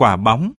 quả bóng.